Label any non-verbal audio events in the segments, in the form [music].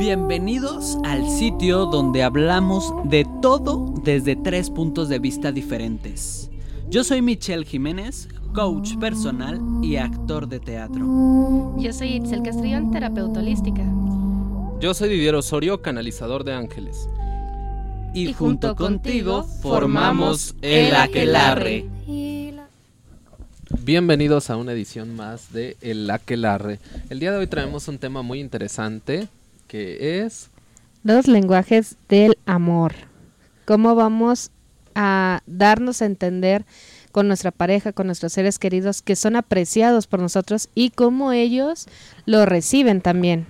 Bienvenidos al sitio donde hablamos de todo desde tres puntos de vista diferentes. Yo soy Michelle Jiménez, coach personal y actor de teatro. Yo soy Itzel Castrillón, terapeuta holística. Yo soy Didier Osorio, canalizador de ángeles. Y, y junto, contigo formamos el Aquelarre. Bienvenidos a una edición más de El Aquelarre. El día de hoy traemos un tema muy interesante que es... Los lenguajes del amor. ¿Cómo vamos a darnos a entender con nuestra pareja, con nuestros seres queridos que son apreciados por nosotros y cómo ellos lo reciben también?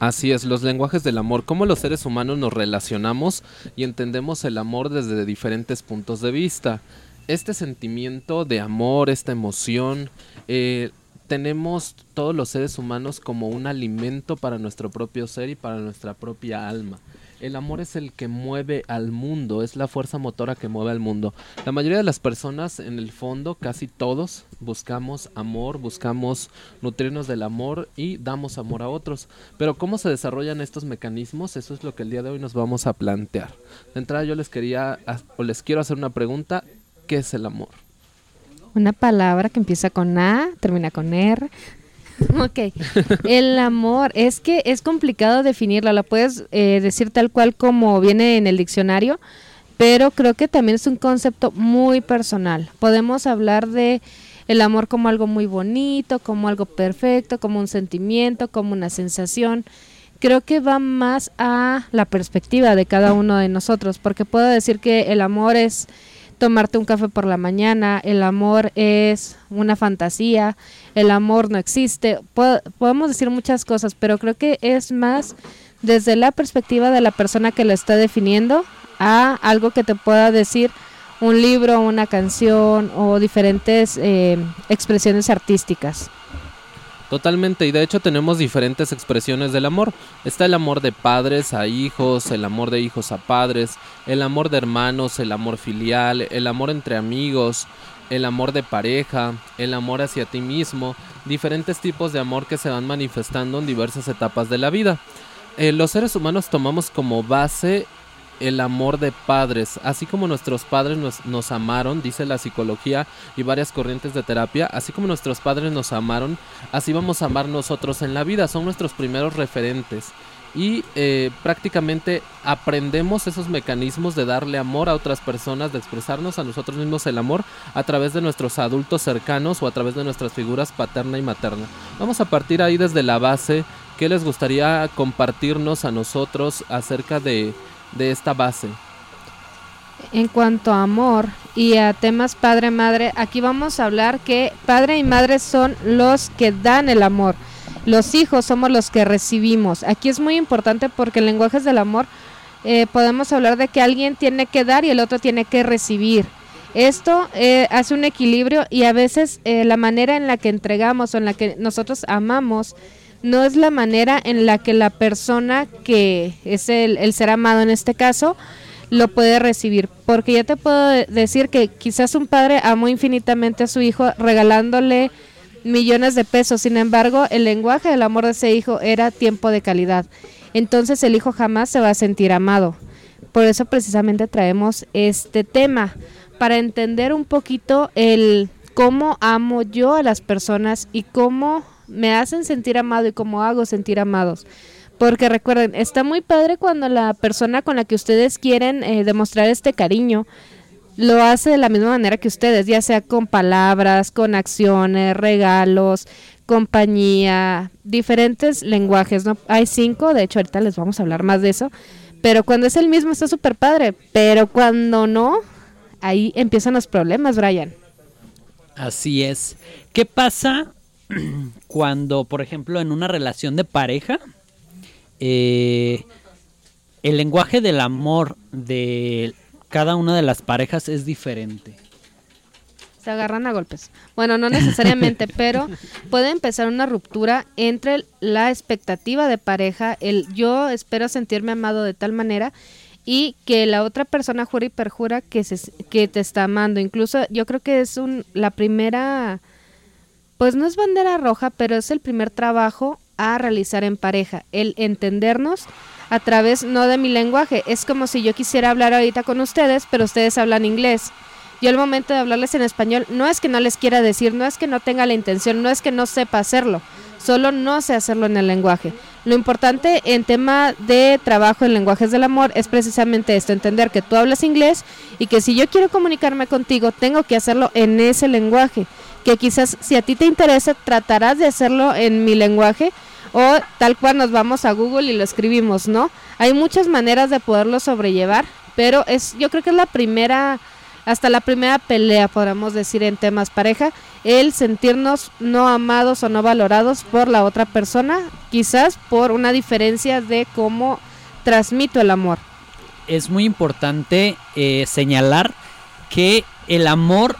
Así es, los lenguajes del amor, cómo los seres humanos nos relacionamos y entendemos el amor desde diferentes puntos de vista. Este sentimiento de amor, esta emoción, eh, tenemos todos los seres humanos como un alimento para nuestro propio ser y para nuestra propia alma. El amor es el que mueve al mundo, es la fuerza motora que mueve al mundo. La mayoría de las personas, en el fondo, casi todos, buscamos amor, buscamos nutrirnos del amor y damos amor a otros. Pero ¿cómo se desarrollan estos mecanismos? Eso es lo que el día de hoy nos vamos a plantear. De entrada yo les quería o les quiero hacer una pregunta. ¿Qué es el amor? Una palabra que empieza con A, termina con R. [laughs] Ok, el amor, es que es complicado definirlo, la puedes eh, decir tal cual como viene en el diccionario, pero creo que también es un concepto muy personal. Podemos hablar de el amor como algo muy bonito, como algo perfecto, como un sentimiento, como una sensación. Creo que va más a la perspectiva de cada uno de nosotros, porque puedo decir que el amor es tomarte un café por la mañana, el amor es una fantasía, el amor no existe. podemos decir muchas cosas, pero creo que es más desde la perspectiva de la persona que lo está definiendo a algo que te pueda decir un libro, una canción o diferentes eh, expresiones artísticas. Totalmente, y de hecho tenemos diferentes expresiones del amor. Está el amor de padres a hijos, el amor de hijos a padres, el amor de hermanos, el amor filial, el amor entre amigos, el amor de pareja, el amor hacia ti mismo, diferentes tipos de amor que se van manifestando en diversas etapas de la vida. Eh, los seres humanos tomamos como base el amor de padres, así como nuestros padres nos, amaron, dice la psicología y varias corrientes de terapia, así como nuestros padres nos amaron, así vamos a amar nosotros en la vida, son nuestros primeros referentes. Y eh, prácticamente aprendemos esos mecanismos de darle amor a otras personas, de expresarnos a nosotros mismos el amor a través de nuestros adultos cercanos o a través de nuestras figuras paterna y materna. Vamos a partir ahí desde la base. ¿Qué les gustaría compartirnos a nosotros acerca de, de esta base. En cuanto a amor y a temas padre-madre, aquí vamos a hablar que padre y madre son los que dan el amor. Los hijos somos los que recibimos. Aquí es muy importante porque en lenguajes del amor eh, podemos hablar de que alguien tiene que dar y el otro tiene que recibir. Esto eh, hace un equilibrio y a veces eh, la manera en la que entregamos o en la que nosotros amamos no es la manera en la que la persona que es el, ser amado en este caso lo puede recibir. Porque ya te puedo decir que quizás un padre amó infinitamente a su hijo regalándole millones de pesos, sin embargo el lenguaje del amor de ese hijo era tiempo de calidad. Entonces el hijo jamás se va a sentir amado. Por eso precisamente traemos este tema, para entender un poquito el cómo amo yo a las personas y cómo me hacen sentir amado y cómo hago sentir amados. Porque recuerden, está muy padre cuando la persona con la que ustedes quieren eh, demostrar este cariño lo hace de la misma manera que ustedes, ya sea con palabras, con acciones, regalos, compañía, diferentes lenguajes, ¿no? Hay cinco, de hecho ahorita les vamos a hablar más de eso, pero cuando es el mismo está súper padre, pero cuando no, ahí empiezan los problemas, Brian. Así es. ¿Qué pasa [clears throat] cuando, por ejemplo, en una relación de pareja, eh, el lenguaje del amor de cada una de las parejas es diferente. Se agarran a golpes. Bueno, no necesariamente, [laughs] pero puede empezar una ruptura entre la expectativa de pareja, el yo espero sentirme amado de tal manera y que la otra persona jura y perjura que, se, que te está amando. Incluso yo creo que es un, la primera pues no es bandera roja, pero es el primer trabajo a realizar en pareja, el entendernos a través no de mi lenguaje. Es como si yo quisiera hablar ahorita con ustedes, pero ustedes hablan inglés. Yo al momento de hablarles en español, no es que no les quiera decir, no es que no tenga la intención, no es que no sepa hacerlo, solo no sé hacerlo en el lenguaje. Lo importante en tema de trabajo en lenguajes del amor es precisamente esto, entender que tú hablas inglés y que si yo quiero comunicarme contigo, tengo que hacerlo en ese lenguaje, que quizás si a ti te interesa, tratarás de hacerlo en mi lenguaje o tal cual nos vamos a Google y lo escribimos, ¿no? Hay muchas maneras de poderlo sobrellevar, pero es yo creo que es la primera hasta la primera pelea, podríamos decir, en temas pareja, el sentirnos no amados o no valorados por la otra persona, quizás por una diferencia de cómo transmito el amor. Es muy importante eh, señalar que el amor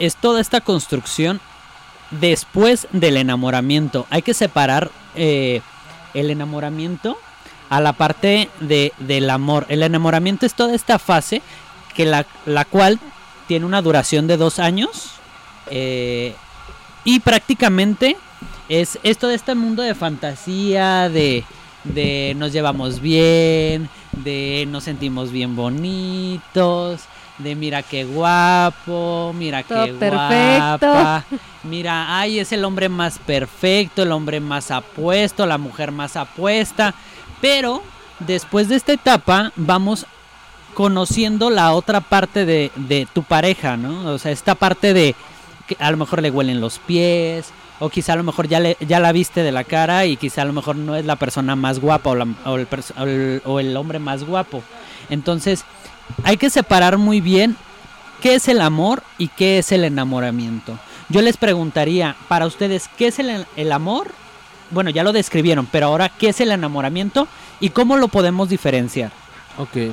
es toda esta construcción después del enamoramiento. Hay que separar eh, el enamoramiento a la parte de, del amor. El enamoramiento es toda esta fase que la, la cual tiene una duración de dos años eh, y prácticamente es esto de este mundo de fantasía, de, de nos llevamos bien, de nos sentimos bien bonitos, de mira qué guapo, mira qué guapa, mira, ay, es el hombre más perfecto, el hombre más apuesto, la mujer más apuesta, pero después de esta etapa vamos conociendo la otra parte de, de tu pareja, ¿no? O sea, esta parte de que a lo mejor le huelen los pies, o quizá a lo mejor ya, le, ya la viste de la cara y quizá a lo mejor no es la persona más guapa o, o, el, o, el, hombre más guapo. Entonces, hay que separar muy bien qué es el amor y qué es el enamoramiento. Yo les preguntaría, para ustedes, ¿qué es el, amor? Bueno, ya lo describieron, pero ahora, ¿qué es el enamoramiento y cómo lo podemos diferenciar? Ok, eh,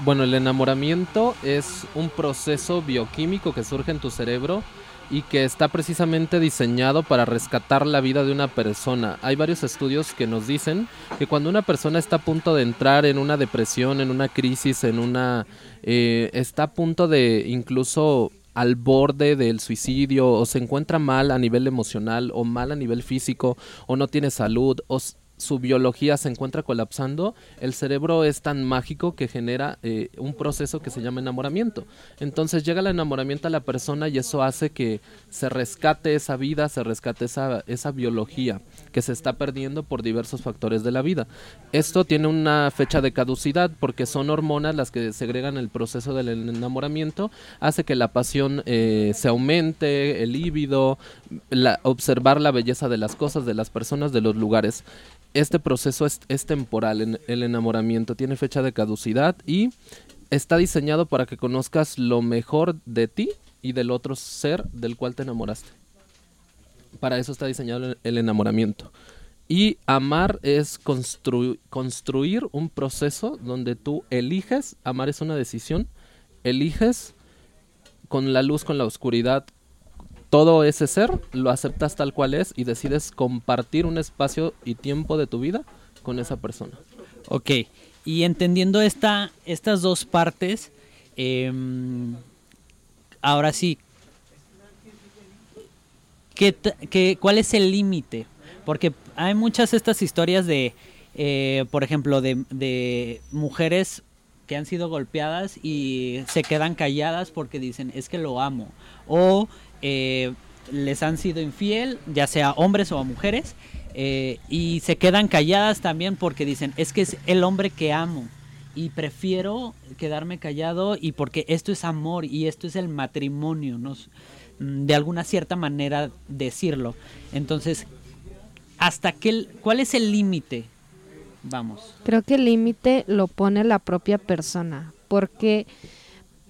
bueno, el enamoramiento es un proceso bioquímico que surge en tu cerebro y que está precisamente diseñado para rescatar la vida de una persona. Hay varios estudios que nos dicen que cuando una persona está a punto de entrar en una depresión, en una crisis, en una... Eh, está a punto de incluso al borde del suicidio o se encuentra mal a nivel emocional o mal a nivel físico o no tiene salud o su biología se encuentra colapsando, el cerebro es tan mágico que genera eh, un proceso que se llama enamoramiento. Entonces llega el enamoramiento a la persona y eso hace que se rescate esa vida, se rescate esa, esa biología que se está perdiendo por diversos factores de la vida. Esto tiene una fecha de caducidad porque son hormonas las que segregan el proceso del enamoramiento, hace que la pasión eh, se aumente, el líbido, observar la belleza de las cosas, de las personas, de los lugares este proceso es, temporal, el enamoramiento tiene fecha de caducidad y está diseñado para que conozcas lo mejor de ti y del otro ser del cual te enamoraste. Para eso está diseñado el enamoramiento. Y amar es construir un proceso donde tú eliges, amar es una decisión, eliges con la luz, con la oscuridad, todo ese ser lo aceptas tal cual es y decides compartir un espacio y tiempo de tu vida con esa persona. Ok, y entendiendo esta, estas dos partes, eh, ahora sí, ¿qué, qué, cuál es el límite? Porque hay muchas estas historias de, eh, por ejemplo, de, de mujeres que han sido golpeadas y se quedan calladas porque dicen, es que lo amo. O eh, les han sido infiel, ya sea hombres o mujeres, eh, y se quedan calladas también porque dicen, es que es el hombre que amo y prefiero quedarme callado y porque esto es amor y esto es el matrimonio. Mm, de alguna cierta manera decirlo. Entonces, ¿hasta qué, cuál es el límite? Vamos. Creo que el límite lo pone la propia persona, porque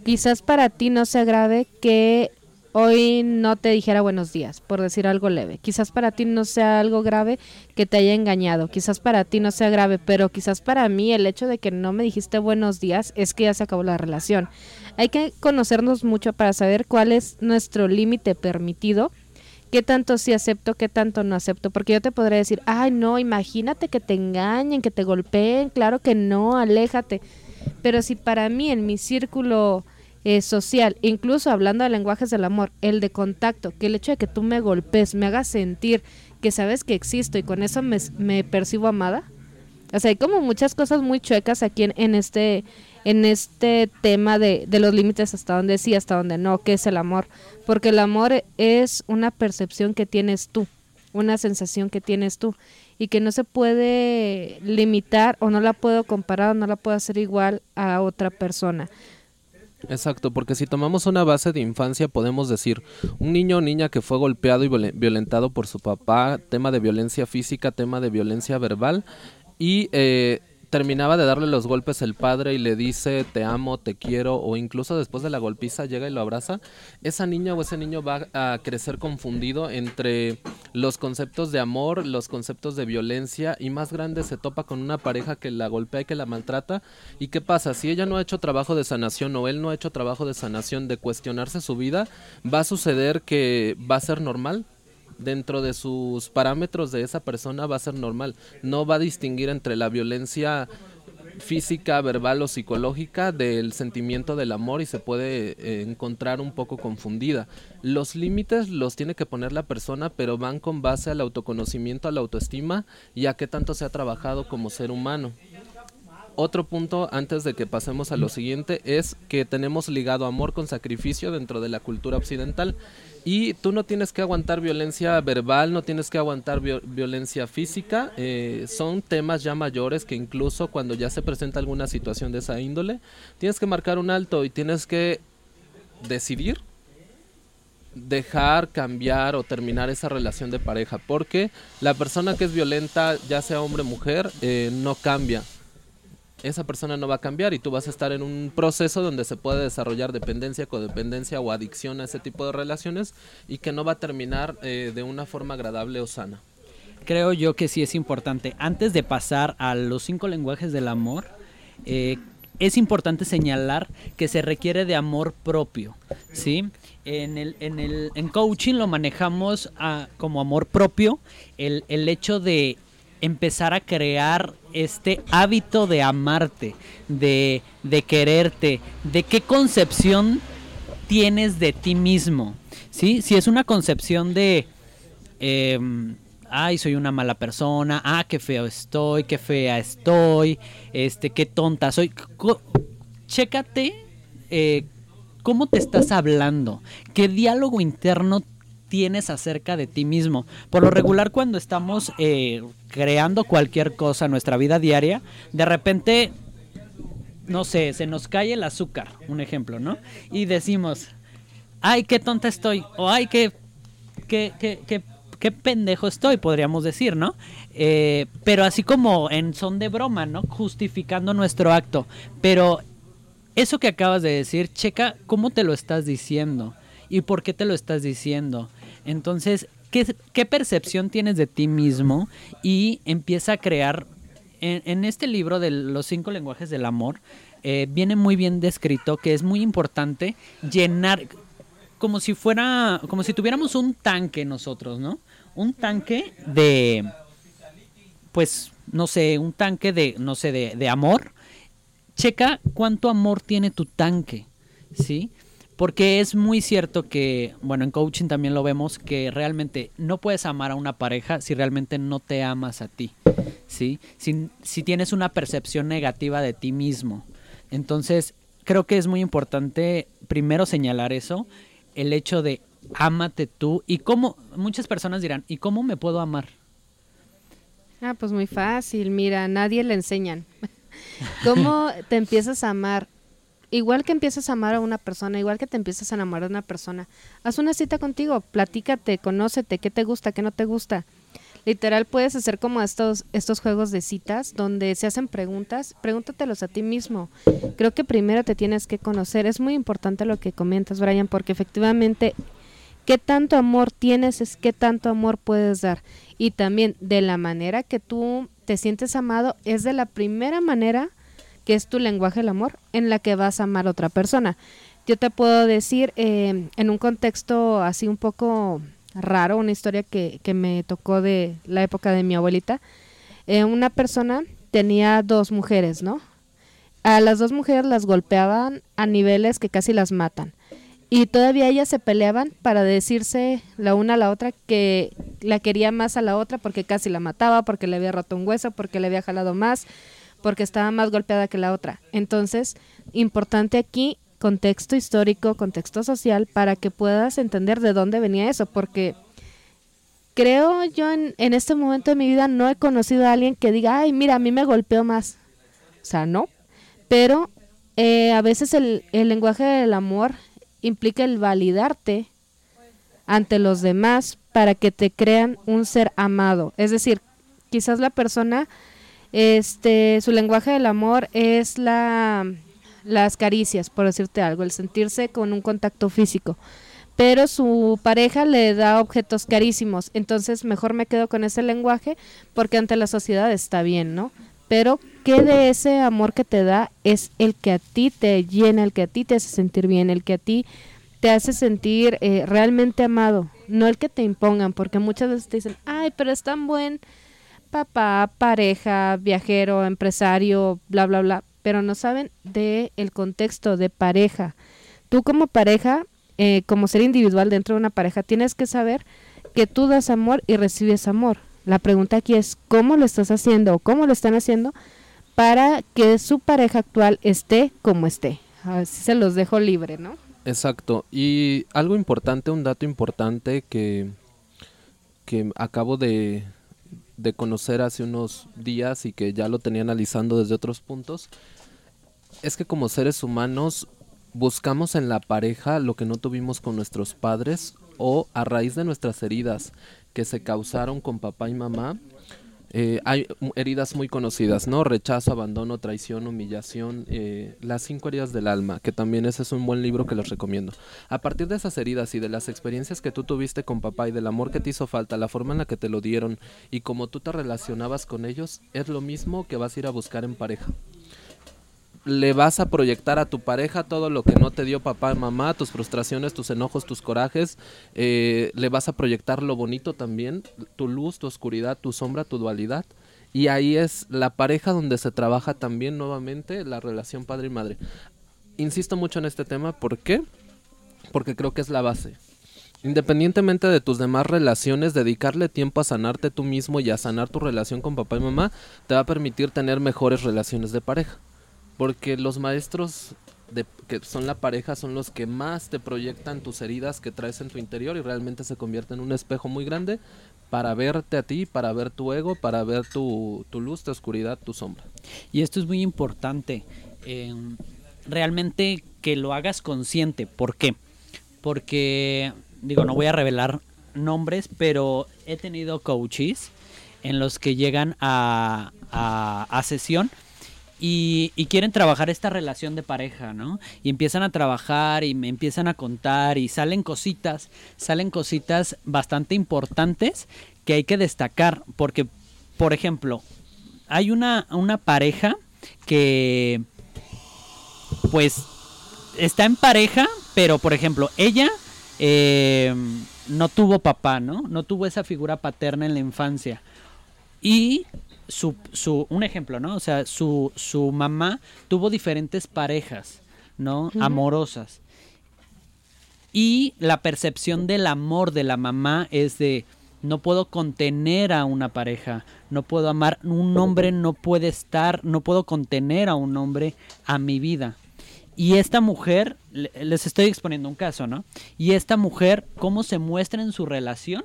quizás para ti no se grave que hoy no te dijera buenos días, por decir algo leve. Quizás para ti no sea algo grave que te haya engañado, quizás para ti no sea grave, pero quizás para mí el hecho de que no me dijiste buenos días es que ya se acabó la relación. Hay que conocernos mucho para saber cuál es nuestro límite permitido. ¿Qué tanto sí acepto, qué tanto no acepto? Porque yo te podría decir, ay, no, imagínate que te engañen, que te golpeen, claro que no, aléjate. Pero si para mí en mi círculo eh, social, incluso hablando de lenguajes del amor, el de contacto, que el hecho de que tú me golpes, me hagas sentir que sabes que existo y con eso me, percibo amada. O sea, hay como muchas cosas muy chuecas aquí en, en este en este tema de, de los límites hasta donde sí, hasta donde no, qué es el amor. Porque el amor es una percepción que tienes tú, una sensación que tienes tú y que no se puede limitar o no la puedo comparar o no la puedo hacer igual a otra persona. Exacto, porque si tomamos una base de infancia podemos decir un niño o niña que fue golpeado y violentado por su papá, tema de violencia física, tema de violencia verbal y eh, terminaba de darle los golpes el padre y le dice te amo, te quiero o incluso después de la golpiza llega y lo abraza, esa niña o ese niño va a crecer confundido entre los conceptos de amor, los conceptos de violencia y más grande se topa con una pareja que la golpea y que la maltrata. Y qué pasa, si ella no ha hecho trabajo de sanación o él no ha hecho trabajo de sanación de cuestionarse su vida, va a suceder que va a ser normal dentro de sus parámetros de esa persona va a ser normal. No va a distinguir entre la violencia física, verbal o psicológica del sentimiento del amor y se puede eh, encontrar un poco confundida. Los límites los tiene que poner la persona, pero van con base al autoconocimiento, a la autoestima y a qué tanto se ha trabajado como ser humano. Otro punto antes de que pasemos a lo siguiente es que tenemos ligado amor con sacrificio dentro de la cultura occidental y tú no tienes que aguantar violencia verbal, no tienes que aguantar violencia física. Eh, son temas ya mayores que incluso cuando ya se presenta alguna situación de esa índole, tienes que marcar un alto y tienes que decidir dejar, cambiar o terminar esa relación de pareja. Porque la persona que es violenta, ya sea hombre o mujer, eh, no cambia esa persona no va a cambiar y tú vas a estar en un proceso donde se puede desarrollar dependencia, codependencia o adicción a ese tipo de relaciones y que no va a terminar eh, de una forma agradable o sana. Creo yo que sí es importante. Antes de pasar a los cinco lenguajes del amor, eh, es importante señalar que se requiere de amor propio, ¿sí? En, el, en, el, en coaching lo manejamos ah, como amor propio, el, el hecho de empezar a crear este hábito de amarte, de, de quererte, de qué concepción tienes de ti mismo. ¿sí? Si es una concepción de, em, ay, soy una mala persona, ah, qué feo estoy, qué fea estoy, este, qué tonta soy. chécate eh, cómo te estás hablando, qué diálogo interno tienes acerca de ti mismo. Por lo regular, cuando estamos eh, creando cualquier cosa en nuestra vida diaria, de repente, no sé, se nos cae el azúcar, un ejemplo, ¿no? Y decimos, ay, qué tonta estoy, o ay, qué, qué, qué, qué, pendejo estoy, podríamos decir, ¿no? Eh, pero así como en son de broma, ¿no? Justificando nuestro acto. Pero eso que acabas de decir, checa cómo te lo estás diciendo y por qué te lo estás diciendo. Entonces, ¿qué, percepción tienes de ti mismo? Y empieza a crear, en, este libro de los cinco lenguajes del amor, eh, viene muy bien descrito que es muy importante llenar, como si fuera, como si tuviéramos un tanque nosotros, ¿no? Un tanque de, pues, no sé, un tanque de, no sé, de, de amor. Checa cuánto amor tiene tu tanque, ¿sí? Porque es muy cierto que, bueno, en coaching también lo vemos, que realmente no puedes amar a una pareja si realmente no te amas a ti, ¿sí? Si, si tienes una percepción negativa de ti mismo. Entonces, creo que es muy importante primero señalar eso, el hecho de ámate tú y cómo, muchas personas dirán, ¿y cómo me puedo amar? Ah, pues muy fácil, mira, nadie le enseñan. [laughs] ¿Cómo te empiezas a amar? Igual que empiezas a amar a una persona, igual que te empiezas a enamorar de una persona, haz una cita contigo, platícate, conócete, qué te gusta, qué no te gusta. Literal puedes hacer como estos estos juegos de citas donde se hacen preguntas, pregúntatelos a ti mismo. Creo que primero te tienes que conocer. Es muy importante lo que comentas, Brian, porque efectivamente qué tanto amor tienes es qué tanto amor puedes dar. Y también de la manera que tú te sientes amado es de la primera manera que es tu lenguaje del amor, en la que vas a amar a otra persona. Yo te puedo decir, eh, en un contexto así un poco raro, una historia que, que me tocó de la época de mi abuelita, eh, una persona tenía dos mujeres, ¿no? a las dos mujeres las golpeaban a niveles que casi las matan. Y todavía ellas se peleaban para decirse la una a la otra que la quería más a la otra porque casi la mataba, porque le había roto un hueso, porque le había jalado más, porque estaba más golpeada que la otra. Entonces, importante aquí contexto histórico, contexto social, para que puedas entender de dónde venía eso, porque creo yo en, en este momento de mi vida no he conocido a alguien que diga, ay, mira, a mí me golpeó más. O sea, no. Pero eh, a veces el, el lenguaje del amor implica el validarte ante los demás para que te crean un ser amado. Es decir, quizás la persona, este, su lenguaje del amor es la, las caricias, por decirte algo, el sentirse con un contacto físico. Pero su pareja le da objetos carísimos, entonces mejor me quedo con ese lenguaje porque ante la sociedad está bien, ¿no? Pero ¿qué de ese amor que te da es el que a ti te llena, el que a ti te hace sentir bien, el que a ti te hace sentir eh, realmente amado, no el que te impongan, porque muchas veces te dicen, ay, pero es tan buen papá, pareja, viajero, empresario, bla, bla, bla, pero no saben de el contexto de pareja. Tú como pareja, eh, como ser individual dentro de una pareja, tienes que saber que tú das amor y recibes amor. La pregunta aquí es, ¿cómo lo estás haciendo o cómo lo están haciendo para que su pareja actual esté como esté? Así se los dejo libre, ¿no? Exacto. Y algo importante, un dato importante que, que acabo de, de conocer hace unos días y que ya lo tenía analizando desde otros puntos, es que como seres humanos buscamos en la pareja lo que no tuvimos con nuestros padres o a raíz de nuestras heridas que se causaron con papá y mamá, eh, hay heridas muy conocidas, ¿no? Rechazo, abandono, traición, humillación, eh, las cinco heridas del alma, que también ese es un buen libro que les recomiendo. A partir de esas heridas y de las experiencias que tú tuviste con papá y del amor que te hizo falta, la forma en la que te lo dieron y cómo tú te relacionabas con ellos, es lo mismo que vas a ir a buscar en pareja le vas a proyectar a tu pareja todo lo que no te dio papá y mamá, tus frustraciones, tus enojos, tus corajes, eh, le vas a proyectar lo bonito también, tu luz, tu oscuridad, tu sombra, tu dualidad. Y ahí es la pareja donde se trabaja también nuevamente la relación padre y madre. Insisto mucho en este tema, ¿por qué? Porque creo que es la base. Independientemente de tus demás relaciones, dedicarle tiempo a sanarte tú mismo y a sanar tu relación con papá y mamá te va a permitir tener mejores relaciones de pareja. Porque los maestros de, que son la pareja son los que más te proyectan tus heridas que traes en tu interior y realmente se convierte en un espejo muy grande para verte a ti, para ver tu ego, para ver tu, luz, tu oscuridad, tu sombra. Y esto es muy importante. eh, realmente que lo hagas consciente. ¿Por qué? Porque, digo, no voy a revelar nombres, pero he tenido coaches en los que llegan a, a sesión y, quieren trabajar esta relación de pareja, ¿no? Y empiezan a trabajar y me empiezan a contar y salen cositas, salen cositas bastante importantes que hay que destacar, porque, por ejemplo, hay una, una pareja que, pues, está en pareja, pero, por ejemplo, ella eh, no tuvo papá, ¿no? No tuvo esa figura paterna en la infancia. Y su, su, un ejemplo, ¿no? O sea, su, su mamá tuvo diferentes parejas, ¿no? Amorosas. Y la percepción del amor de la mamá es de no puedo contener a una pareja, no puedo amar, un hombre no puede estar, no puedo contener a un hombre a mi vida. Y esta mujer, le- les estoy exponiendo un caso, ¿no? Y esta mujer, ¿cómo se muestra en su relación?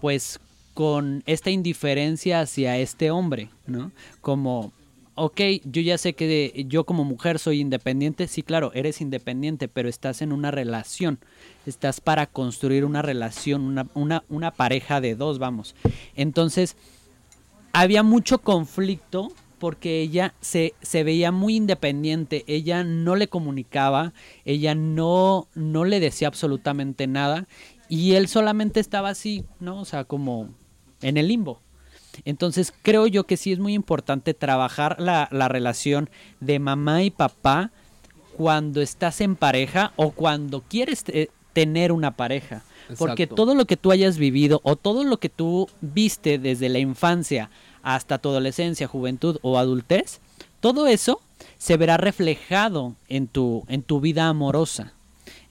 Pues con esta indiferencia hacia este hombre, ¿no? Como, ok, yo ya sé que yo como mujer soy independiente, sí, claro, eres independiente, pero estás en una relación, estás para construir una relación, una, una, una pareja de dos, vamos. Entonces, había mucho conflicto porque ella se, se veía muy independiente, ella no le comunicaba, ella no, no le decía absolutamente nada y él solamente estaba así, ¿no? O sea, como en el limbo. Entonces creo yo que sí es muy importante trabajar la, la relación de mamá y papá cuando estás en pareja o cuando quieres eh, tener una pareja. Porque todo lo que tú hayas vivido o todo lo que tú viste desde la infancia hasta tu adolescencia, juventud o adultez, todo eso se verá reflejado en tu, en tu vida amorosa.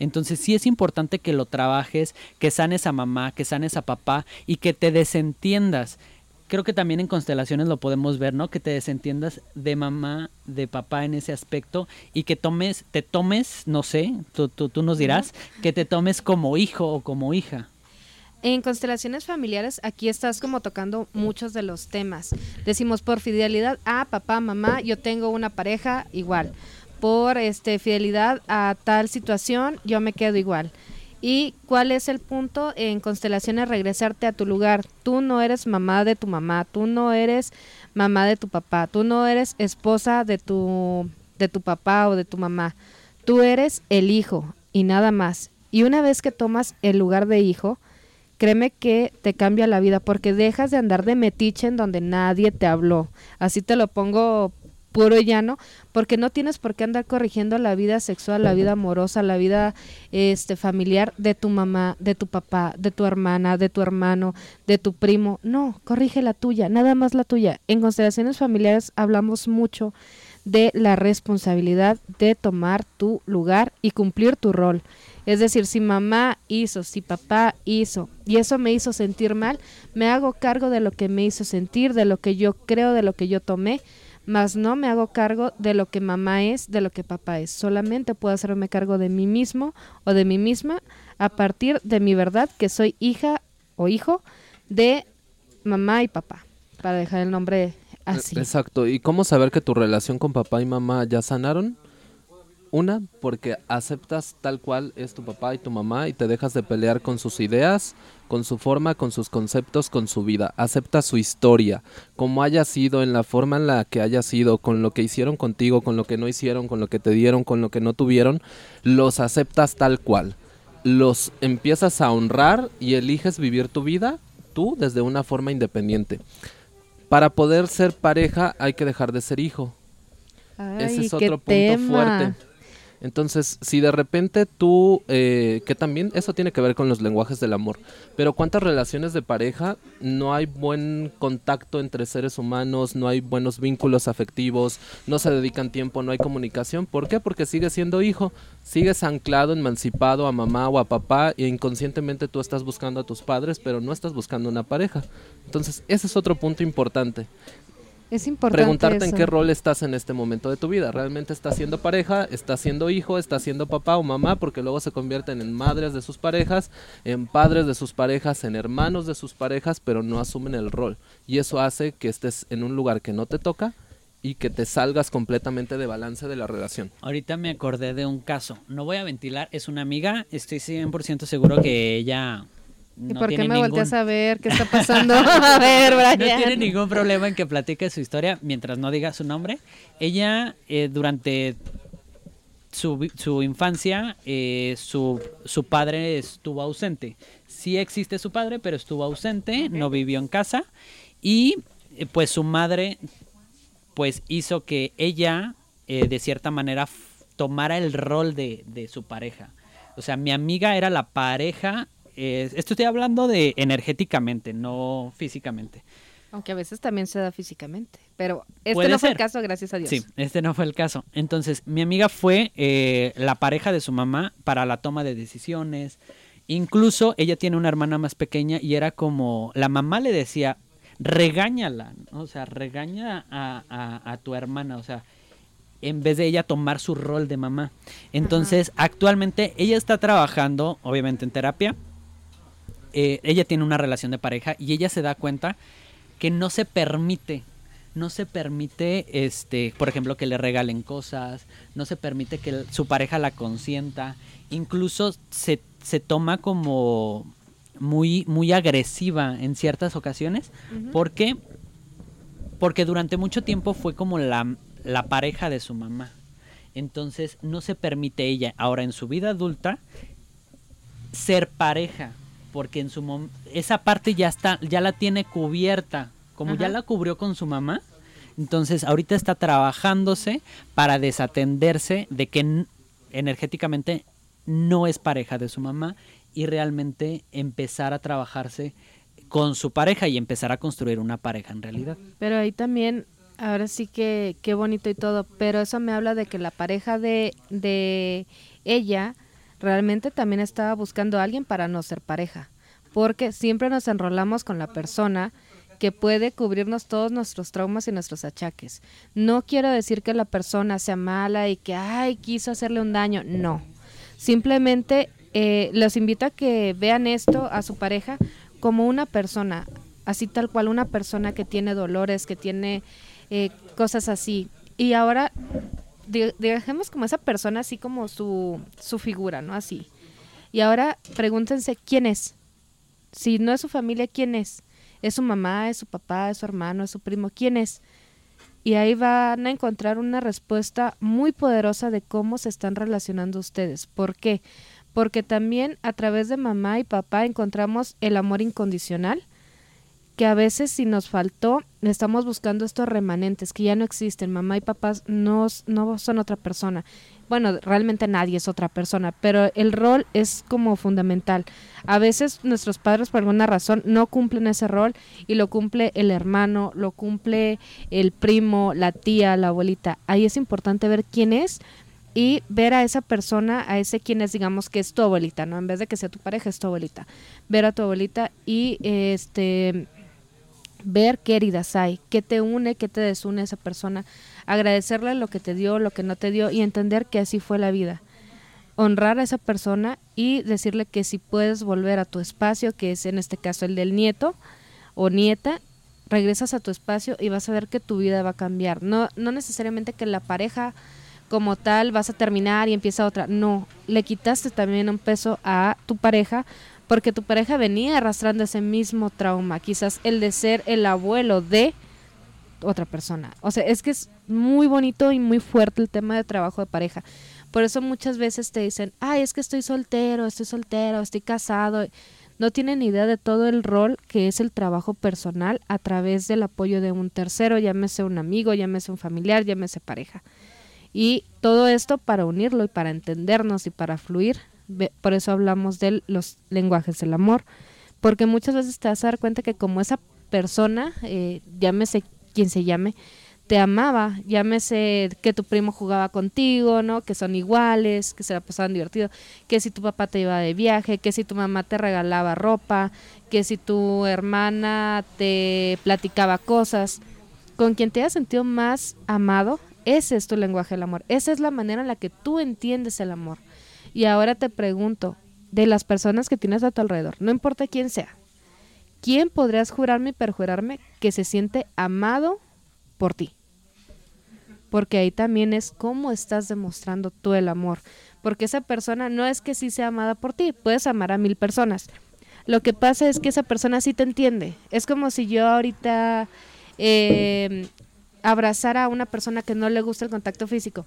Entonces sí es importante que lo trabajes, que sanes a mamá, que sanes a papá y que te desentiendas. Creo que también en constelaciones lo podemos ver, ¿no? Que te desentiendas de mamá, de papá en ese aspecto y que tomes, te tomes, no sé, tú, tú, tú nos dirás, que te tomes como hijo o como hija. En constelaciones familiares, aquí estás como tocando muchos de los temas. Decimos por fidelidad a papá, mamá, yo tengo una pareja igual. Por este fidelidad a tal situación, yo me quedo igual. ¿Y cuál es el punto en constelaciones? Regresarte a tu lugar. Tú no eres mamá de tu mamá, tú no eres mamá de tu papá, tú no eres esposa de tu, de tu papá o de tu mamá. Tú eres el hijo y nada más. Y una vez que tomas el lugar de hijo, créeme que te cambia la vida porque dejas de andar de metiche en donde nadie te habló. Así te lo pongo puro y llano, porque no tienes por qué andar corrigiendo la vida sexual, la vida amorosa, la vida este familiar de tu mamá, de tu papá, de tu hermana, de tu hermano, de tu primo. No, corrige la tuya, nada más la tuya. En constelaciones familiares hablamos mucho de la responsabilidad de tomar tu lugar y cumplir tu rol. Es decir, si mamá hizo, si papá hizo, y eso me hizo sentir mal, me hago cargo de lo que me hizo sentir, de lo que yo creo, de lo que yo tomé, mas no me hago cargo de lo que mamá es, de lo que papá es. Solamente puedo hacerme cargo de mí mismo o de mí misma a partir de mi verdad que soy hija o hijo de mamá y papá, para dejar el nombre así. Exacto. ¿Y cómo saber que tu relación con papá y mamá ya sanaron? Una, porque aceptas tal cual es tu papá y tu mamá y te dejas de pelear con sus ideas, con su forma, con sus conceptos, con su vida. Aceptas su historia, como haya sido, en la forma en la que haya sido, con lo que hicieron contigo, con lo que no hicieron, con lo que te dieron, con lo que no tuvieron, los aceptas tal cual. Los empiezas a honrar y eliges vivir tu vida tú desde una forma independiente. Para poder ser pareja hay que dejar de ser hijo. Ese es otro punto fuerte entonces, si de repente tú, eh, que también eso tiene que ver con los lenguajes del amor, pero cuántas relaciones de pareja no hay buen contacto entre seres humanos, no hay buenos vínculos afectivos, no se dedican tiempo, no hay comunicación. ¿Por qué? Porque sigues siendo hijo, sigues anclado, emancipado a mamá o a papá e inconscientemente tú estás buscando a tus padres, pero no estás buscando una pareja. Entonces, ese es otro punto importante. Es importante preguntarte en qué rol estás en este momento de tu vida. ¿Realmente estás siendo pareja? ¿Estás siendo hijo? ¿Estás siendo papá o mamá? Porque luego se convierten en madres de sus parejas, en padres de sus parejas, en hermanos de sus parejas, pero no asumen el rol. Y eso hace que estés en un lugar que no te toca y que te salgas completamente de balance de la relación. Ahorita me acordé de un caso. No voy a ventilar, es una amiga. Estoy 100% seguro que ella ¿Y por qué me volteas a ver? ¿Qué está [laughs] pasando? [laughs] a ver, Brian. No tiene ningún problema en que platique su historia mientras no diga su nombre. Ella, eh, durante su, su infancia, eh, su, su padre estuvo ausente. Sí existe su padre, pero estuvo ausente, no vivió en casa. Y eh, pues su madre, pues hizo que ella, de cierta manera, tomara el rol de, de su pareja. O sea, mi amiga era la pareja esto estoy hablando de energéticamente, no físicamente. Aunque a veces también se da físicamente. Pero este no fue el caso, gracias a Dios. Sí, este no fue el caso. Entonces, mi amiga fue eh, la pareja de su mamá para la toma de decisiones. Incluso ella tiene una hermana más pequeña y era como, la mamá le decía, regáñala, o sea, regaña a, tu hermana, o sea, en vez de ella tomar su rol de mamá. Entonces, actualmente ella está trabajando, obviamente en terapia, eh, ella tiene una relación de pareja y ella se da cuenta que no se permite, no se permite, este, por ejemplo, que le regalen cosas, no se permite que su pareja la consienta, incluso se, se toma como muy, muy agresiva en ciertas ocasiones, porque porque durante mucho tiempo fue como la, la pareja de su mamá. Entonces no se permite ella ahora en su vida adulta ser pareja porque en su esa parte ya está, ya la tiene cubierta, como ya la cubrió con su mamá. Entonces ahorita está trabajándose para desatenderse de que energéticamente no es pareja de su mamá y realmente empezar a trabajarse con su pareja y empezar a construir una pareja en realidad. Pero ahí también Ahora sí que qué bonito y todo, pero eso me habla de que la pareja de, de ella realmente también estaba buscando a alguien para no ser pareja, porque siempre nos enrolamos con la persona que puede cubrirnos todos nuestros traumas y nuestros achaques. No quiero decir que la persona sea mala y que, ay, quiso hacerle un daño, no. Simplemente eh, los invito a que vean esto a su pareja como una persona, así tal cual una persona que tiene dolores, que tiene eh, cosas así. Y ahora dejemos como esa persona así como su, su figura, ¿no? Así. Y ahora pregúntense quién es. Si no es su familia, ¿quién es? ¿Es su mamá, es su papá, es su hermano, es su primo? ¿Quién es? Y ahí van a encontrar una respuesta muy poderosa de cómo se están relacionando ustedes. ¿Por qué? Porque también a través de mamá y papá encontramos el amor incondicional, que a veces si nos faltó, estamos buscando estos remanentes que ya no existen. Mamá y papá no, no son otra persona. Bueno, realmente nadie es otra persona, pero el rol es como fundamental. A veces nuestros padres por alguna razón no cumplen ese rol y lo cumple el hermano, lo cumple el primo, la tía, la abuelita. Ahí es importante ver quién es y ver a esa persona, a ese quien es, digamos que es tu abuelita, ¿no? En vez de que sea tu pareja, es tu abuelita. Ver a tu abuelita y este ver qué heridas hay, qué te une, qué te desune a esa persona, agradecerle lo que te dio, lo que no te dio y entender que así fue la vida. Honrar a esa persona y decirle que si puedes volver a tu espacio, que es en este caso el del nieto o nieta, regresas a tu espacio y vas a ver que tu vida va a cambiar. No, no necesariamente que la pareja como tal vas a terminar y empieza otra. No, le quitaste también un peso a tu pareja porque tu pareja venía arrastrando ese mismo trauma, quizás el de ser el abuelo de otra persona. O sea, es que es muy bonito y muy fuerte el tema de trabajo de pareja. Por eso muchas veces te dicen, ay, es que estoy soltero, estoy soltero, estoy casado. No tienen idea de todo el rol que es el trabajo personal a través del apoyo de un tercero, llámese un amigo, llámese un familiar, llámese pareja. Y todo esto para unirlo y para entendernos y para fluir por eso hablamos de los lenguajes del amor, porque muchas veces te vas a dar cuenta que como esa persona, eh, llámese quien se llame, te amaba, llámese que tu primo jugaba contigo, ¿no? Que son iguales, que se la pasaban divertido, que si tu papá te iba de viaje, que si tu mamá te regalaba ropa, que si tu hermana te platicaba cosas, con quien te hayas sentido más amado, ese es tu lenguaje del amor, esa es la manera en la que tú entiendes el amor. Y ahora te pregunto, de las personas que tienes a tu alrededor, no importa quién sea, ¿quién podrías jurarme y perjurarme que se siente amado por ti? Porque ahí también es cómo estás demostrando tú el amor. Porque esa persona no es que sí sea amada por ti, puedes amar a mil personas. Lo que pasa es que esa persona sí te entiende. Es como si yo ahorita eh, abrazara a una persona que no le gusta el contacto físico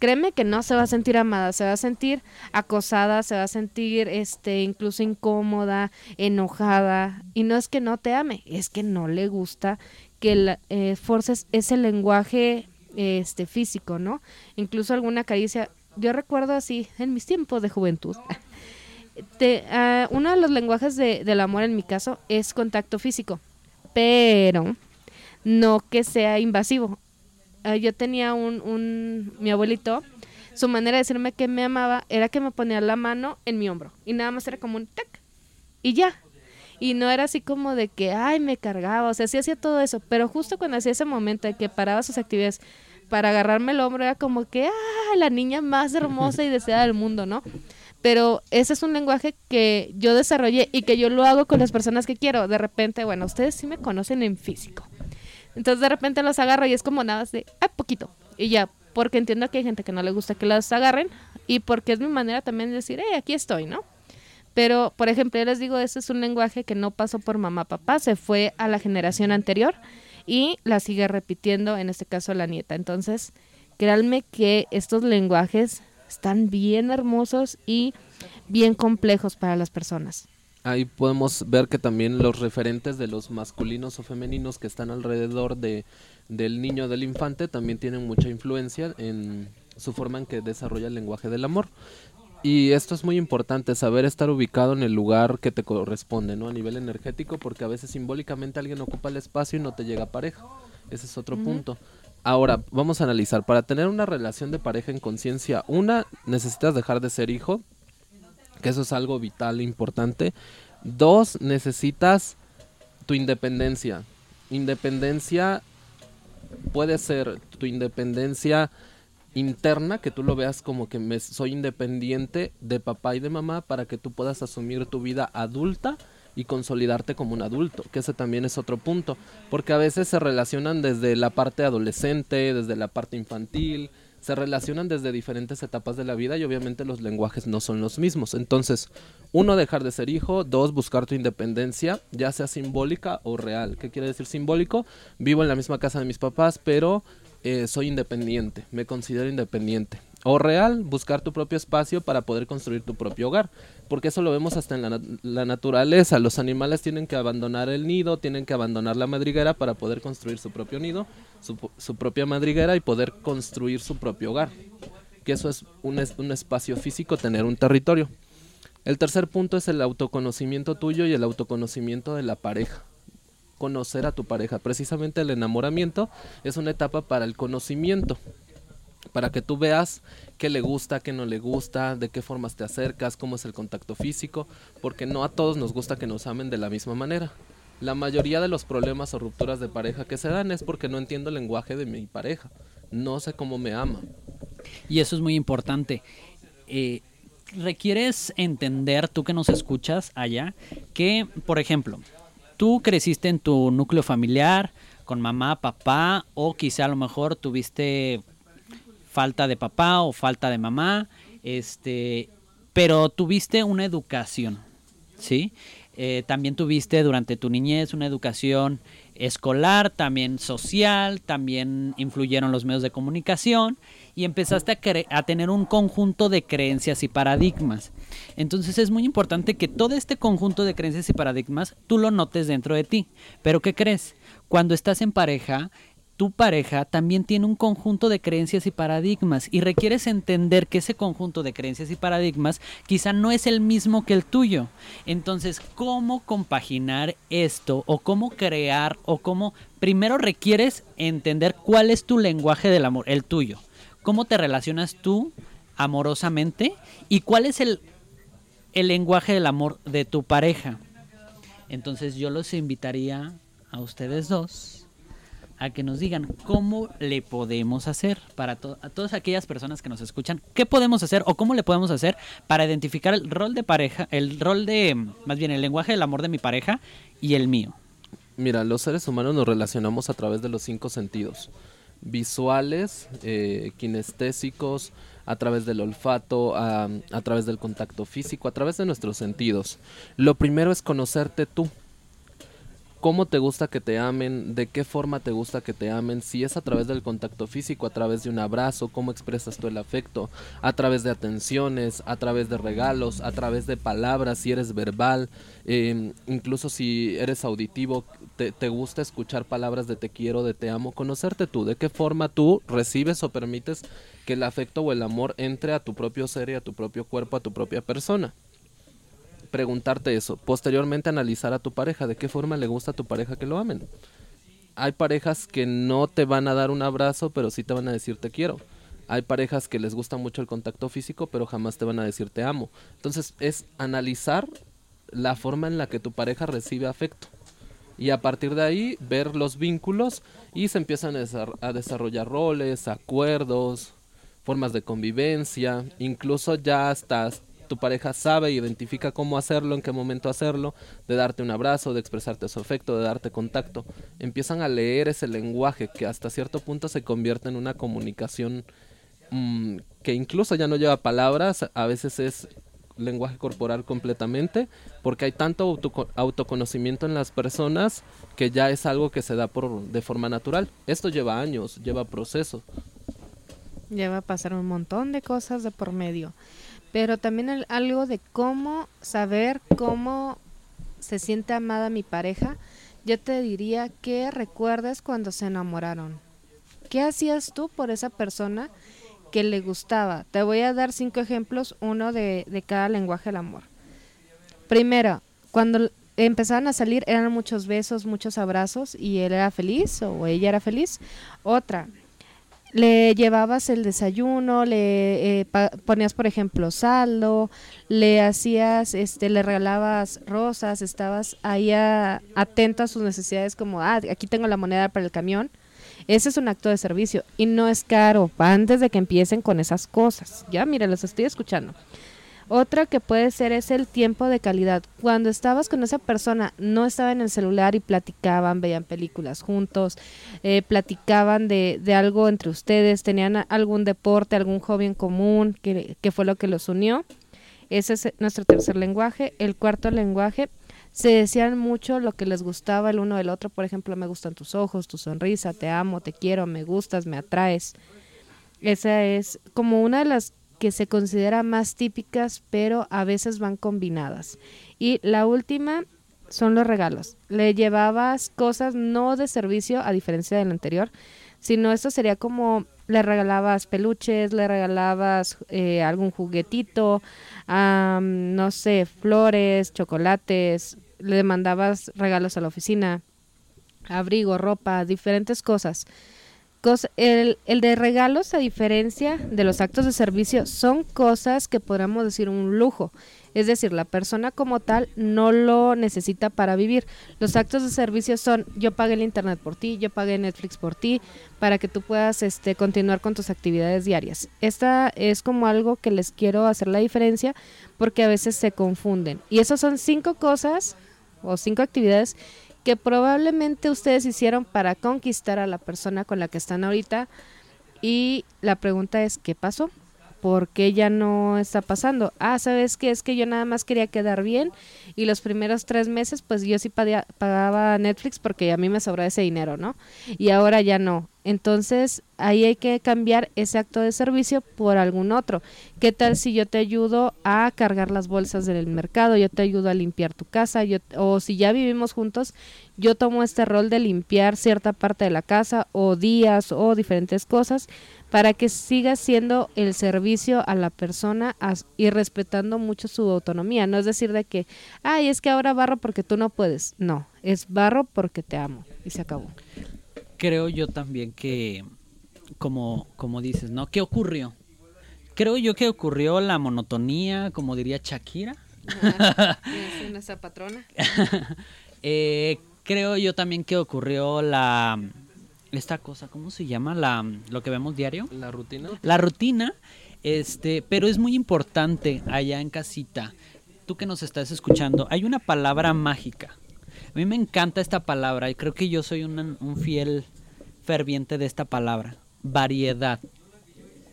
créeme que no se va a sentir amada, se va a sentir acosada, se va a sentir este incluso incómoda, enojada y no es que no te ame, es que no le gusta que la, eh, forces ese lenguaje este físico, ¿no? Incluso alguna caricia, yo recuerdo así en mis tiempos de juventud. [laughs] Te, uh, uno de los lenguajes de, del amor en mi caso es contacto físico, pero no que sea invasivo. Ah, yo tenía un, un, mi abuelito, su manera de decirme que me amaba era que me ponía la mano en mi hombro y nada más era como un tac y ya. Y no era así como de que, ay, me cargaba, o sea, sí hacía todo eso, pero justo cuando hacía ese momento de que paraba sus actividades para agarrarme el hombro era como que, ah, la niña más hermosa y deseada del mundo, ¿no? Pero ese es un lenguaje que yo desarrollé y que yo lo hago con las personas que quiero. De repente, bueno, ustedes sí me conocen en físico. Entonces de repente los agarro y es como nada de, ah, poquito. Y ya, porque entiendo que hay gente que no le gusta que los agarren y porque es mi manera también de decir, eh, aquí estoy, ¿no? Pero, por ejemplo, yo les digo, este es un lenguaje que no pasó por mamá, papá, se fue a la generación anterior y la sigue repitiendo, en este caso la nieta. Entonces, créanme que estos lenguajes están bien hermosos y bien complejos para las personas. Ahí podemos ver que también los referentes de los masculinos o femeninos que están alrededor de, del niño del infante también tienen mucha influencia en su forma en que desarrolla el lenguaje del amor. Y esto es muy importante, saber estar ubicado en el lugar que te corresponde, ¿no? A nivel energético, porque a veces simbólicamente alguien ocupa el espacio y no te llega pareja. Ese es otro punto. Ahora, vamos a analizar. Para tener una relación de pareja en conciencia, una, necesitas dejar de ser hijo, que eso es algo vital e importante. Dos, necesitas tu independencia. Independencia puede ser tu independencia interna, que tú lo veas como que me soy independiente de papá y de mamá para que tú puedas asumir tu vida adulta y consolidarte como un adulto, que ese también es otro punto, porque a veces se relacionan desde la parte adolescente, desde la parte infantil, se relacionan desde diferentes etapas de la vida y obviamente los lenguajes no son los mismos. Entonces, uno, dejar de ser hijo, dos, buscar tu independencia, ya sea simbólica o real. ¿Qué quiere decir simbólico? Vivo en la misma casa de mis papás, pero eh, soy independiente, me considero independiente. O real, buscar tu propio espacio para poder construir tu propio hogar. Porque eso lo vemos hasta en la, nat- la naturaleza. Los animales tienen que abandonar el nido, tienen que abandonar la madriguera para poder construir su propio nido, su, su propia madriguera y poder construir su propio hogar. Que eso es un, es- un espacio físico, tener un territorio. El tercer punto es el autoconocimiento tuyo y el autoconocimiento de la pareja conocer a tu pareja. Precisamente el enamoramiento es una etapa para el conocimiento, para que tú veas qué le gusta, qué no le gusta, de qué formas te acercas, cómo es el contacto físico, porque no a todos nos gusta que nos amen de la misma manera. La mayoría de los problemas o rupturas de pareja que se dan es porque no entiendo el lenguaje de mi pareja, no sé cómo me ama. Y eso es muy importante. Eh, requieres entender, tú que nos escuchas allá, que, por ejemplo, tú creciste en tu núcleo familiar con mamá, papá, o quizá a lo mejor tuviste falta de papá o falta de mamá, este, pero tuviste una educación, ¿sí? Eh, también tuviste durante tu niñez una educación escolar, también social, también influyeron los medios de comunicación y empezaste a, a tener un conjunto de creencias y paradigmas. Entonces es muy importante que todo este conjunto de creencias y paradigmas tú lo notes dentro de ti. Pero ¿qué crees? Cuando estás en pareja, tu pareja también tiene un conjunto de creencias y paradigmas y requieres entender que ese conjunto de creencias y paradigmas quizá no es el mismo que el tuyo. Entonces, ¿cómo compaginar esto o cómo crear o cómo primero requieres entender cuál es tu lenguaje del amor, el tuyo? ¿Cómo te relacionas tú amorosamente y cuál es el el lenguaje del amor de tu pareja? Entonces, yo los invitaría a ustedes dos a que nos digan cómo le podemos hacer para to- a todas aquellas personas que nos escuchan, qué podemos hacer o cómo le podemos hacer para identificar el rol de pareja, el rol de, más bien el lenguaje del amor de mi pareja y el mío. Mira, los seres humanos nos relacionamos a través de los cinco sentidos. Visuales, eh, kinestésicos, a través del olfato, a, a través del contacto físico, a través de nuestros sentidos. Lo primero es conocerte tú. ¿Cómo te gusta que te amen? ¿De qué forma te gusta que te amen? Si es a través del contacto físico, a través de un abrazo, ¿cómo expresas tú el afecto? A través de atenciones, a través de regalos, a través de palabras, si eres verbal, eh, incluso si eres auditivo, te, te gusta escuchar palabras de te quiero, de te amo, conocerte tú, de qué forma tú recibes o permites que el afecto o el amor entre a tu propio ser y a tu propio cuerpo, a tu propia persona preguntarte eso. Posteriormente analizar a tu pareja, de qué forma le gusta a tu pareja que lo amen. Hay parejas que no te van a dar un abrazo, pero sí te van a decir te quiero. Hay parejas que les gusta mucho el contacto físico, pero jamás te van a decir te amo. Entonces es analizar la forma en la que tu pareja recibe afecto. Y a partir de ahí ver los vínculos y se empiezan a desar- a desarrollar roles, acuerdos, formas de convivencia, incluso ya hasta tu pareja sabe e identifica cómo hacerlo, en qué momento hacerlo, de darte un abrazo, de expresarte su afecto, de darte contacto. Empiezan a leer ese lenguaje que hasta cierto punto se convierte en una comunicación mm, que incluso ya no lleva palabras, a veces es lenguaje corporal completamente, porque hay tanto autoco- autoconocimiento en las personas que ya es algo que se da por de forma natural. Esto lleva años, lleva proceso. Lleva a pasar un montón de cosas de por medio. Pero también algo de cómo saber cómo se siente amada mi pareja. Yo te diría que recuerdes cuando se enamoraron. ¿Qué hacías tú por esa persona que le gustaba? Te voy a dar cinco ejemplos, uno de, de cada lenguaje del amor. Primero, cuando empezaban a salir eran muchos besos, muchos abrazos y él era feliz o ella era feliz. Otra, le llevabas el desayuno, le eh, ponías, por ejemplo, saldo, le hacías, este, le regalabas rosas, estabas ahí atento a sus necesidades como, ah, aquí tengo la moneda para el camión. Ese es un acto de servicio y no es caro antes de que empiecen con esas cosas. Ya, mire, los estoy escuchando. Otra que puede ser es el tiempo de calidad. Cuando estabas con esa persona, no estaba en el celular y platicaban, veían películas juntos, eh, platicaban de, de, algo entre ustedes, tenían algún deporte, algún hobby en común, que, que fue lo que los unió. Ese es nuestro tercer lenguaje. El cuarto lenguaje, se decían mucho lo que les gustaba el uno del otro. Por ejemplo, me gustan tus ojos, tu sonrisa, te amo, te quiero, me gustas, me atraes. Esa es como una de las que se considera más típicas, pero a veces van combinadas. Y la última son los regalos. Le llevabas cosas no de servicio, a diferencia del anterior, sino esto sería como le regalabas peluches, le regalabas eh, algún juguetito, no sé, flores, chocolates, le mandabas regalos a la oficina, abrigo, ropa, diferentes cosas el, el, de regalos, a diferencia de los actos de servicio, son cosas que podríamos decir un lujo. Es decir, la persona como tal no lo necesita para vivir. Los actos de servicio son yo pagué el internet por ti, yo pagué Netflix por ti, para que tú puedas este, continuar con tus actividades diarias. Esta es como algo que les quiero hacer la diferencia porque a veces se confunden. Y esas son cinco cosas o cinco actividades que probablemente ustedes hicieron para conquistar a la persona con la que están ahorita. Y la pregunta es, ¿qué pasó? ¿Por qué ya no está pasando? Ah, ¿sabes qué? Es que yo nada más quería quedar bien y los primeros tres meses pues yo sí pagaba Netflix porque a mí me sobraba ese dinero, ¿no? Y ahora ya no. Entonces ahí hay que cambiar ese acto de servicio por algún otro. ¿Qué tal si yo te ayudo a cargar las bolsas del mercado? Yo te ayudo a limpiar tu casa, yo, o si ya vivimos juntos, yo tomo este rol de limpiar cierta parte de la casa o días o diferentes cosas para que siga siendo el servicio a la persona y respetando mucho su autonomía. No es decir de que, ay, es que ahora barro porque tú no puedes. No, es barro porque te amo y se acabó creo yo también que, como, como dices, ¿no? ¿Qué ocurrió? Creo yo que ocurrió la monotonía, como diría Shakira. es nuestra patrona. [laughs] eh, creo yo también que ocurrió la esta cosa, ¿cómo se llama? La lo que vemos diario. La rutina. La rutina, este, pero es muy importante allá en casita. Tú que nos estás escuchando, hay una palabra mágica a mí me encanta esta palabra y creo que yo soy un, fiel ferviente de esta palabra. Variedad.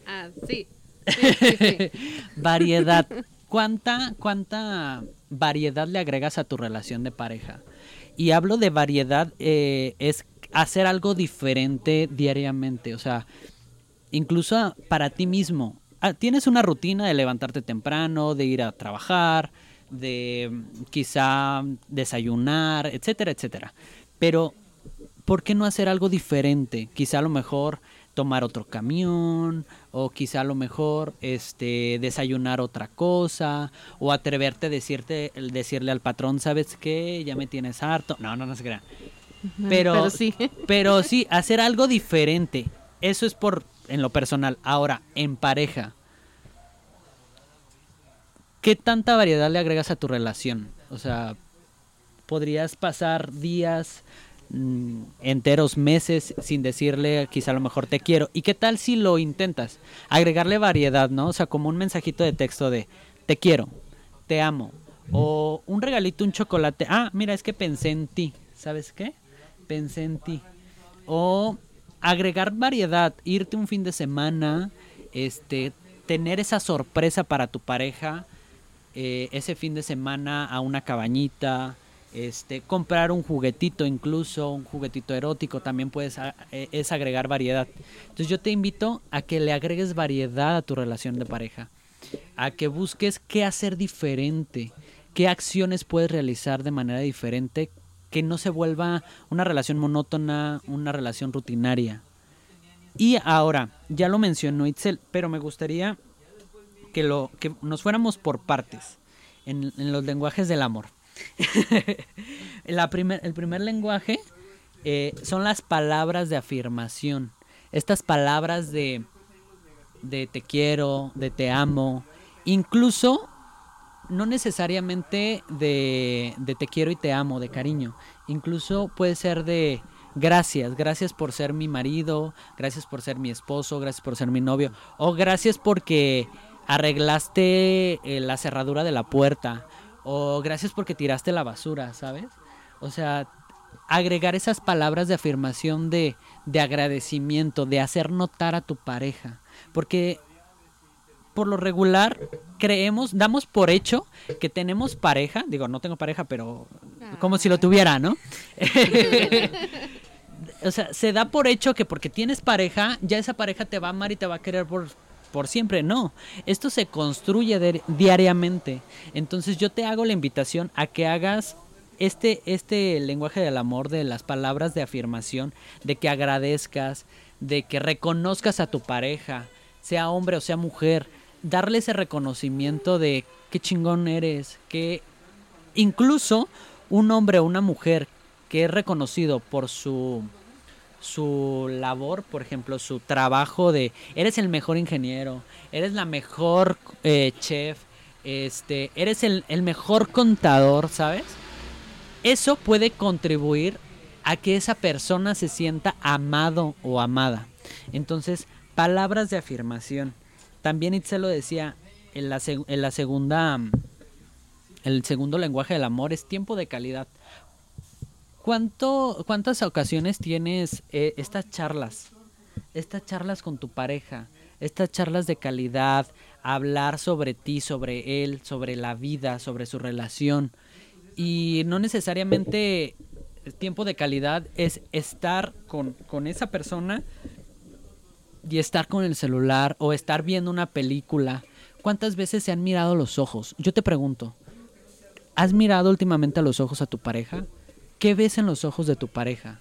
Ah, sí. [laughs] variedad. ¿Cuánta, ¿Cuánta variedad le agregas a tu relación de pareja? Y hablo de variedad, eh, es hacer algo diferente diariamente. O sea, incluso para ti mismo. Ah, tienes una rutina de levantarte temprano, de ir a trabajar, de quizá desayunar, etcétera, etcétera. Pero, ¿por qué no hacer algo diferente? Quizá a lo mejor tomar otro camión o quizá a lo mejor este desayunar otra cosa o atreverte a decirte decirle al patrón sabes qué ya me tienes harto no no no se crea pero, pero sí [laughs] pero sí hacer algo diferente eso es por en lo personal ahora en pareja ¿qué tanta variedad le agregas a tu relación? O sea, podrías pasar días mm, enteros, meses sin decirle quizá a lo mejor te quiero. ¿Y qué tal si lo intentas? Agregarle variedad, ¿no? O sea, como un mensajito de texto de te quiero, te amo. O un regalito, un chocolate. Ah, mira, es que pensé en ti. ¿Sabes qué? Pensé en ti. O agregar variedad, irte un fin de semana, este, tener esa sorpresa para tu pareja eh, ese fin de semana a una cabañita, este, comprar un juguetito incluso, un juguetito erótico, también puedes eh, es agregar variedad. Entonces yo te invito a que le agregues variedad a tu relación de pareja, a que busques qué hacer diferente, qué acciones puedes realizar de manera diferente, que no se vuelva una relación monótona, una relación rutinaria. Y ahora, ya lo mencionó Itzel, pero me gustaría que, lo, que nos fuéramos por partes en, los lenguajes del amor. [laughs] La primer, el primer lenguaje eh, son las palabras de afirmación. Estas palabras de, de te quiero, de te amo, incluso no necesariamente de, de te quiero y te amo, de cariño. Incluso puede ser de gracias, gracias por ser mi marido, gracias por ser mi esposo, gracias por ser mi novio, o gracias porque arreglaste eh, la cerradura de la puerta, o gracias porque tiraste la basura, ¿sabes? O sea, agregar esas palabras de afirmación de, de agradecimiento, de hacer notar a tu pareja, porque por lo regular creemos, damos por hecho que tenemos pareja, digo, no tengo pareja, pero como si lo tuviera, ¿no? [laughs] o sea, se da por hecho que porque tienes pareja, ya esa pareja te va a amar y te va a querer por, por siempre. No, esto se construye diariamente. Entonces yo te hago la invitación a que hagas este, este lenguaje del amor, de las palabras de afirmación, de que agradezcas, de que reconozcas a tu pareja, sea hombre o sea mujer, darle ese reconocimiento de qué chingón eres, que incluso un hombre o una mujer que es reconocido por su su labor, por ejemplo, su trabajo de eres el mejor ingeniero, eres la mejor eh, chef, este, eres el, el mejor contador, ¿sabes? Eso puede contribuir a que esa persona se sienta amado o amada. Entonces, palabras de afirmación. También Itzel lo decía, en la, segunda, el segundo lenguaje del amor es tiempo de calidad. ¿Cuánto, ¿Cuántas ocasiones tienes eh, estas charlas? Estas charlas con tu pareja, estas charlas de calidad, hablar sobre ti, sobre él, sobre la vida, sobre su relación. Y no necesariamente tiempo de calidad es estar con, con esa persona y estar con el celular o estar viendo una película, ¿cuántas veces se han mirado los ojos? Yo te pregunto, ¿has mirado últimamente a los ojos a tu pareja? ¿Qué ves en los ojos de tu pareja?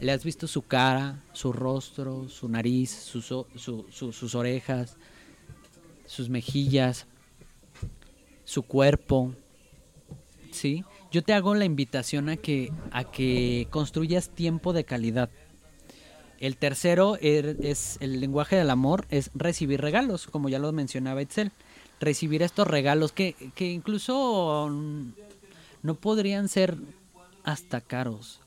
¿Le has visto su cara, su rostro, su nariz, sus, sus orejas, sus mejillas, su cuerpo? ¿Sí? Yo te hago la invitación a que, a que construyas tiempo de calidad el tercero er, es el lenguaje del amor, es recibir regalos, como ya lo mencionaba Itzel. Recibir estos regalos que, que incluso no podrían ser hasta caros.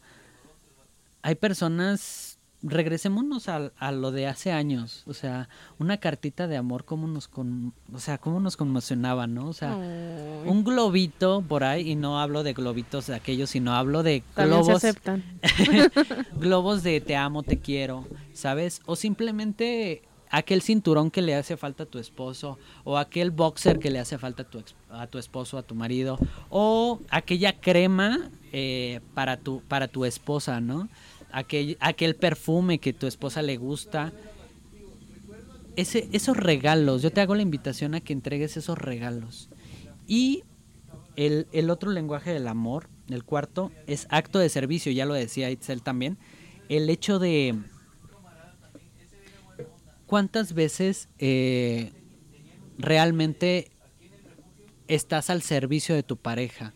Hay personas regresémonos a, a, lo de hace años, o sea, una cartita de amor como nos con, o sea, cómo nos conmocionaba, ¿no? O sea, un globito por ahí y no hablo de globitos de aquellos, sino hablo de globos [laughs] globos de te amo, te quiero, ¿sabes? O simplemente aquel cinturón que le hace falta a tu esposo o aquel boxer que le hace falta a tu, a tu esposo, a tu marido o aquella crema eh, para tu para tu esposa, ¿no? Aquel, perfume que tu esposa le gusta. Ese, esos regalos, yo te hago la invitación a que entregues esos regalos. Y el, el otro lenguaje del amor, el cuarto, es acto de servicio, ya lo decía Itzel también. El hecho de cuántas veces eh, realmente estás al servicio de tu pareja,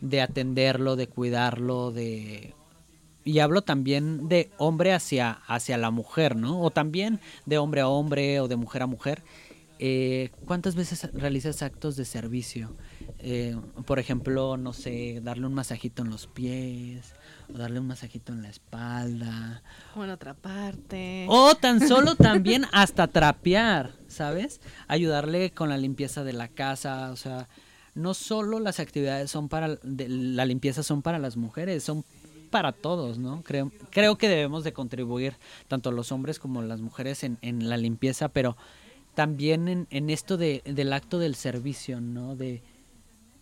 de atenderlo, de cuidarlo, de y hablo también de hombre hacia, hacia la mujer, ¿no? O también de hombre a hombre o de mujer a mujer. Eh, ¿Cuántas veces realizas actos de servicio? Eh, por ejemplo, no sé, darle un masajito en los pies, o darle un masajito en la espalda. O en otra parte. O tan solo también hasta trapear, ¿sabes? Ayudarle con la limpieza de la casa, o sea, no solo las actividades son para, la limpieza son para las mujeres, son para todos, ¿no? Creo, creo que debemos de contribuir, tanto los hombres como las mujeres, en, la limpieza, pero también en, esto de, del acto del servicio, ¿no? De,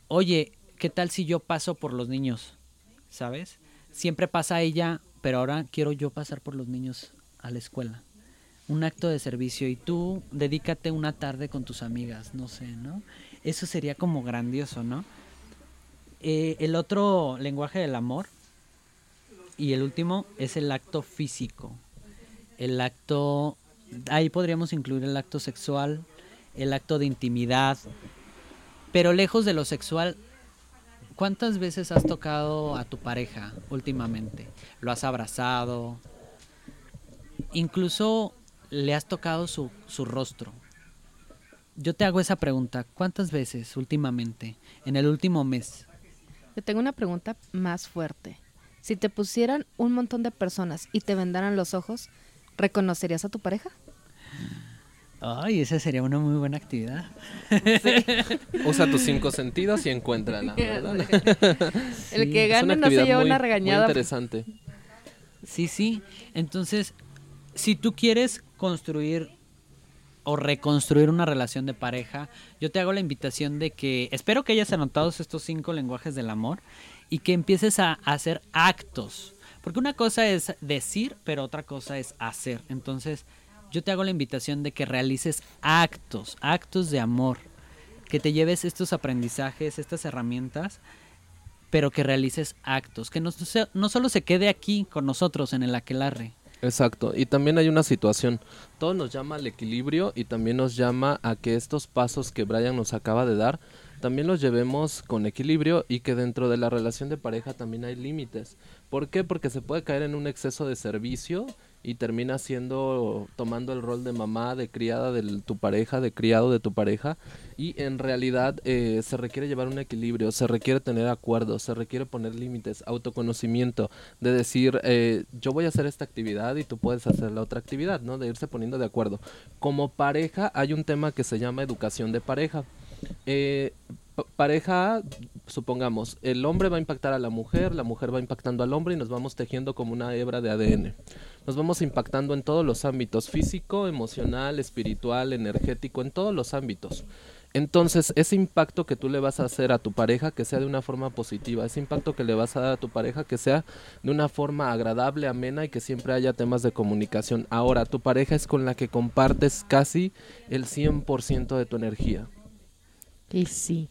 oye, ¿qué tal si yo paso por los niños? ¿Sabes? Siempre pasa ella, pero ahora quiero yo pasar por los niños a la escuela. Un acto de servicio y tú dedícate una tarde con tus amigas, no sé, ¿no? Eso sería como grandioso, ¿no? Eh, el otro lenguaje del amor y el último es el acto físico. El acto, ahí podríamos incluir el acto sexual, el acto de intimidad, pero lejos de lo sexual, ¿cuántas veces has tocado a tu pareja últimamente? ¿Lo has abrazado? Incluso le has tocado su, su rostro. Yo te hago esa pregunta, ¿cuántas veces últimamente, en el último mes? Yo tengo una pregunta más fuerte. Si te pusieran un montón de personas y te vendaran los ojos, ¿reconocerías a tu pareja? Ay, esa sería una muy buena actividad. [laughs] Usa tus cinco sentidos y encuéntrala. ¿verdad? [laughs] El que gane no se lleva muy- una Muy regañada. interesante. Sí, sí. Entonces, si tú quieres construir o reconstruir una relación de pareja, yo te hago la invitación de que espero que hayas anotado estos cinco lenguajes del amor y que empieces a, hacer actos. Porque una cosa es decir, pero otra cosa es hacer. Entonces, yo te hago la invitación de que realices actos, actos de amor, que te lleves estos aprendizajes, estas herramientas, pero que realices actos, que no, no solo se quede aquí con nosotros en el aquelarre. Exacto, y también hay una situación, todo nos llama al equilibrio y también nos llama a que estos pasos que Brian nos acaba de dar, también los llevemos con equilibrio y que dentro de la relación de pareja también hay límites. ¿Por qué? Porque se puede caer en un exceso de servicio y termina siendo, tomando el rol de mamá, de criada de tu pareja, de criado de tu pareja y en realidad eh, se requiere llevar un equilibrio, se requiere tener acuerdos, se requiere poner límites, autoconocimiento, de decir eh, yo voy a hacer esta actividad y tú puedes hacer la otra actividad, ¿no? De irse poniendo de acuerdo. Como pareja hay un tema que se llama educación de pareja. Eh, pa- pareja, supongamos, el hombre va a impactar a la mujer, la mujer va impactando al hombre y nos vamos tejiendo como una hebra de ADN. Nos vamos impactando en todos los ámbitos, físico, emocional, espiritual, energético, en todos los ámbitos. Entonces, ese impacto que tú le vas a hacer a tu pareja, que sea de una forma positiva, ese impacto que le vas a dar a tu pareja, que sea de una forma agradable, amena y que siempre haya temas de comunicación. Ahora, tu pareja es con la que compartes casi el 100% de tu energía. Sí.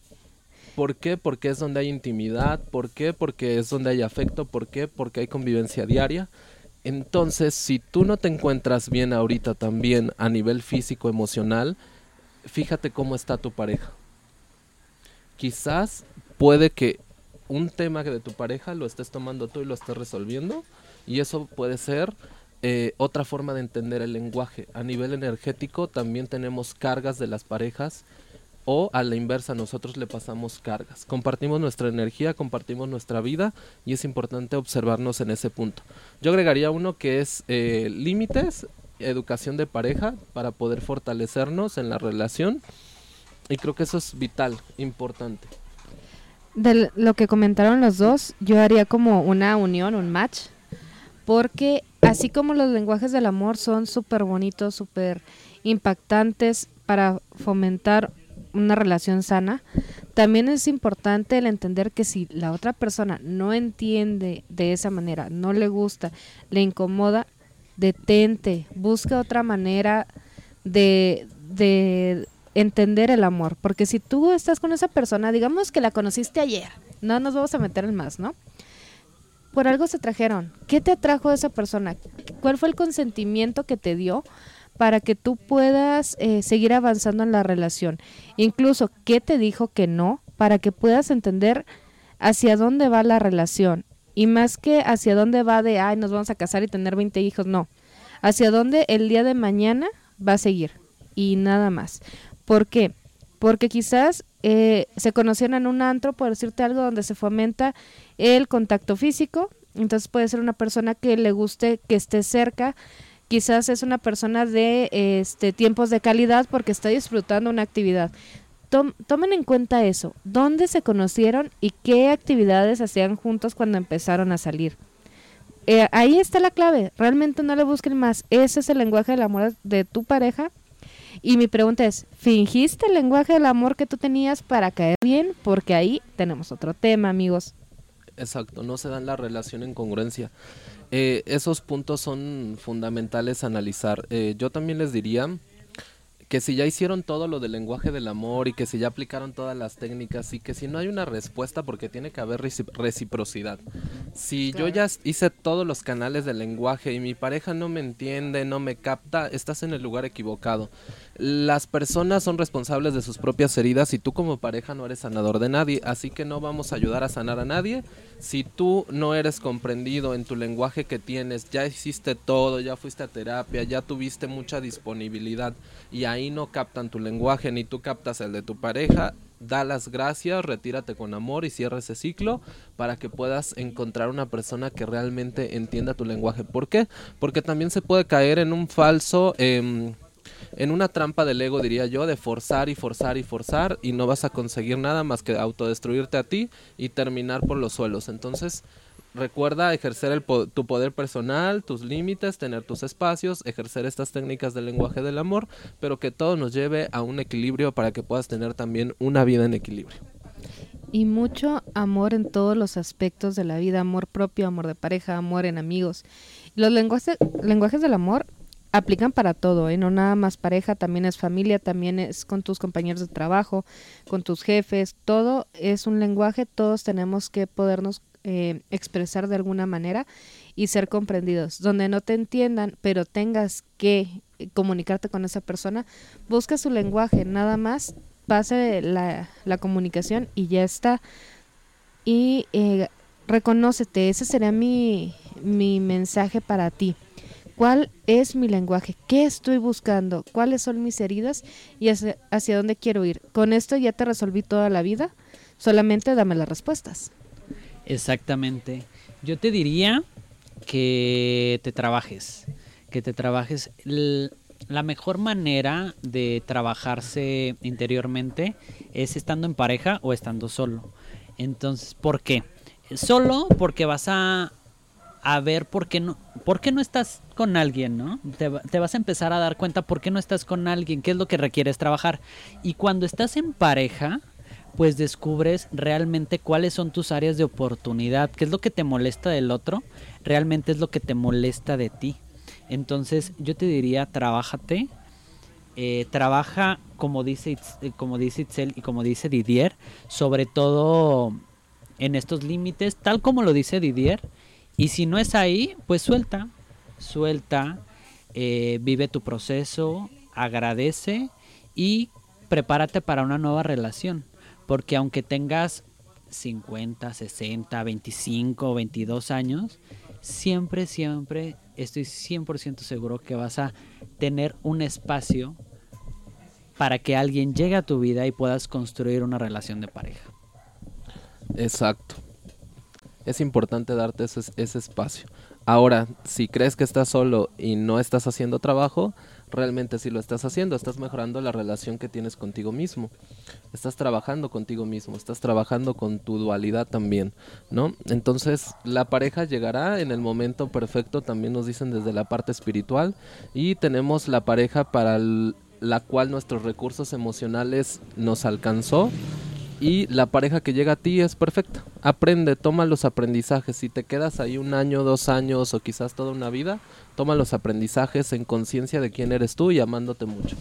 ¿Por qué? Porque es donde hay intimidad. ¿Por qué? Porque es donde hay afecto. ¿Por qué? Porque hay convivencia diaria. Entonces, si tú no te encuentras bien ahorita también a nivel físico, emocional, fíjate cómo está tu pareja. Quizás puede que un tema de tu pareja lo estés tomando tú y lo estés resolviendo y eso puede ser eh, otra forma de entender el lenguaje. A nivel energético también tenemos cargas de las parejas o a la inversa nosotros le pasamos cargas. Compartimos nuestra energía, compartimos nuestra vida y es importante observarnos en ese punto. Yo agregaría uno que es eh, límites, educación de pareja para poder fortalecernos en la relación y creo que eso es vital, importante. De lo que comentaron los dos, yo haría como una unión, un match, porque así como los lenguajes del amor son súper bonitos, súper impactantes para fomentar una relación sana, también es importante el entender que si la otra persona no entiende de esa manera, no le gusta, le incomoda, detente, busca otra manera de, de entender el amor. Porque si tú estás con esa persona, digamos que la conociste ayer, no nos vamos a meter en más, ¿no? Por algo se trajeron. ¿Qué te atrajo esa persona? ¿Cuál fue el consentimiento que te dio para que tú puedas eh, seguir avanzando en la relación? Incluso, ¿qué te dijo que no? Para que puedas entender hacia dónde va la relación. Y más que hacia dónde va de, ay, nos vamos a casar y tener 20 hijos, no. Hacia dónde el día de mañana va a seguir. Y nada más. ¿Por qué? Porque quizás eh, se conocieron en un antro, por decirte algo, donde se fomenta el contacto físico. Entonces puede ser una persona que le guste que esté cerca. Quizás es una persona de este, tiempos de calidad porque está disfrutando una actividad. Tom- tomen en cuenta eso. ¿Dónde se conocieron y qué actividades hacían juntos cuando empezaron a salir? Eh, ahí está la clave. Realmente no le busquen más. Ese es el lenguaje del amor de tu pareja. Y mi pregunta es, ¿fingiste el lenguaje del amor que tú tenías para caer bien? Porque ahí tenemos otro tema, amigos. Exacto, no se dan la relación en congruencia. Eh, esos puntos son fundamentales a analizar. Eh, yo también les diría que si ya hicieron todo lo del lenguaje del amor y que si ya aplicaron todas las técnicas y que si no hay una respuesta porque tiene que haber reciprocidad. Si yo ya hice todos los canales del lenguaje y mi pareja no me entiende, no me capta, estás en el lugar equivocado. Las personas son responsables de sus propias heridas y tú como pareja no eres sanador de nadie, así que no vamos a ayudar a sanar a nadie. Si tú no eres comprendido en tu lenguaje que tienes, ya hiciste todo, ya fuiste a terapia, ya tuviste mucha disponibilidad y ahí no captan tu lenguaje ni tú captas el de tu pareja, da las gracias, retírate con amor y cierra ese ciclo para que puedas encontrar una persona que realmente entienda tu lenguaje. ¿Por qué? Porque también se puede caer en un falso... Em, en una trampa del ego, diría yo, de forzar y forzar y forzar y no vas a conseguir nada más que autodestruirte a ti y terminar por los suelos. Entonces, Recuerda ejercer el tu poder personal, tus límites, tener tus espacios, ejercer estas técnicas del lenguaje del amor, pero que todo nos lleve a un equilibrio para que puedas tener también una vida en equilibrio. Y mucho amor en todos los aspectos de la vida, amor propio, amor de pareja, amor en amigos. Los lenguajes del amor aplican para todo, ¿eh? no nada más pareja, también es familia, también es con tus compañeros de trabajo, con tus jefes, todo es un lenguaje, todos tenemos que podernos eh, expresar de alguna manera y ser comprendidos. Donde no te entiendan, pero tengas que comunicarte con esa persona, busca su lenguaje, nada más pase la, la comunicación y ya está. Y eh, reconócete, ese sería mi, mi mensaje para ti. ¿Cuál es mi lenguaje? ¿Qué estoy buscando? ¿Cuáles son mis heridas? Y hacia, dónde quiero ir. Con esto ya te resolví toda la vida. Solamente dame las respuestas. Exactamente. Yo te diría que te trabajes, que te trabajes. la mejor manera de trabajarse interiormente es estando en pareja o estando solo. Entonces, ¿por qué? Solo porque vas a, a ver por qué no, por qué no estás con alguien, ¿no? Te, vas a empezar a dar cuenta por qué no estás con alguien, qué es lo que requieres trabajar. Y cuando estás en pareja, pues descubres realmente cuáles son tus áreas de oportunidad, qué es lo que te molesta del otro, realmente es lo que te molesta de ti. Entonces yo te diría, trabájate, eh, trabaja como dice, eh, como dice Itzel y como dice Didier, sobre todo en estos límites, tal como lo dice Didier, y si no es ahí, pues suelta, suelta, eh, vive tu proceso, agradece y prepárate para una nueva relación. Porque aunque tengas 50, 60, 25, 22 años, siempre, siempre estoy 100% seguro que vas a tener un espacio para que alguien llegue a tu vida y puedas construir una relación de pareja. Exacto. Es importante darte ese, espacio. Ahora, si crees que estás solo y no estás haciendo trabajo, realmente sí lo estás haciendo, estás mejorando la relación que tienes contigo mismo, estás trabajando contigo mismo, estás trabajando con tu dualidad también, ¿no? Entonces la pareja llegará en el momento perfecto, también nos dicen desde la parte espiritual, y tenemos la pareja para la cual nuestros recursos emocionales nos alcanzó y la pareja que llega a ti es perfecta. Aprende, toma los aprendizajes. Si te quedas ahí un año, dos años o quizás toda una vida, toma los aprendizajes en conciencia de quién eres tú y amándote mucho.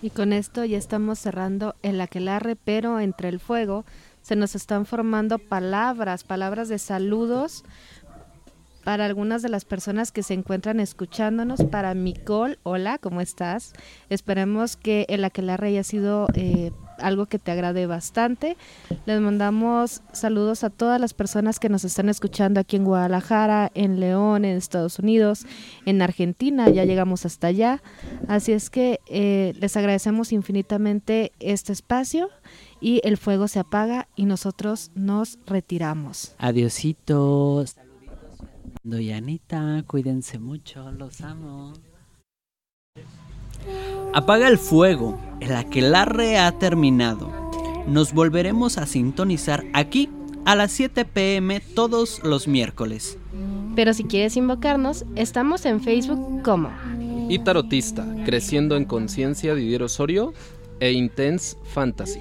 Y con esto ya estamos cerrando el aquelarre, pero entre el fuego se nos están formando palabras, palabras de saludos para algunas de las personas que se encuentran escuchándonos. Para Micol, hola, ¿cómo estás? Esperemos que el aquelarre haya sido eh, algo que te agrade bastante. Les mandamos saludos a todas las personas que nos están escuchando aquí en Guadalajara, en León, en Estados Unidos, en Argentina, ya llegamos hasta allá. Así es que eh, les agradecemos infinitamente este espacio y el fuego se apaga y nosotros nos retiramos. Adiositos. Doyanita, cuídense mucho, los amo. Apaga el fuego, el aquelarre ha terminado. Nos volveremos a sintonizar aquí a las 7 pm todos los miércoles. Pero si quieres invocarnos, estamos en Facebook como Y Tarotista, Creciendo en Conciencia Didier Osorio e Intense Fantasy.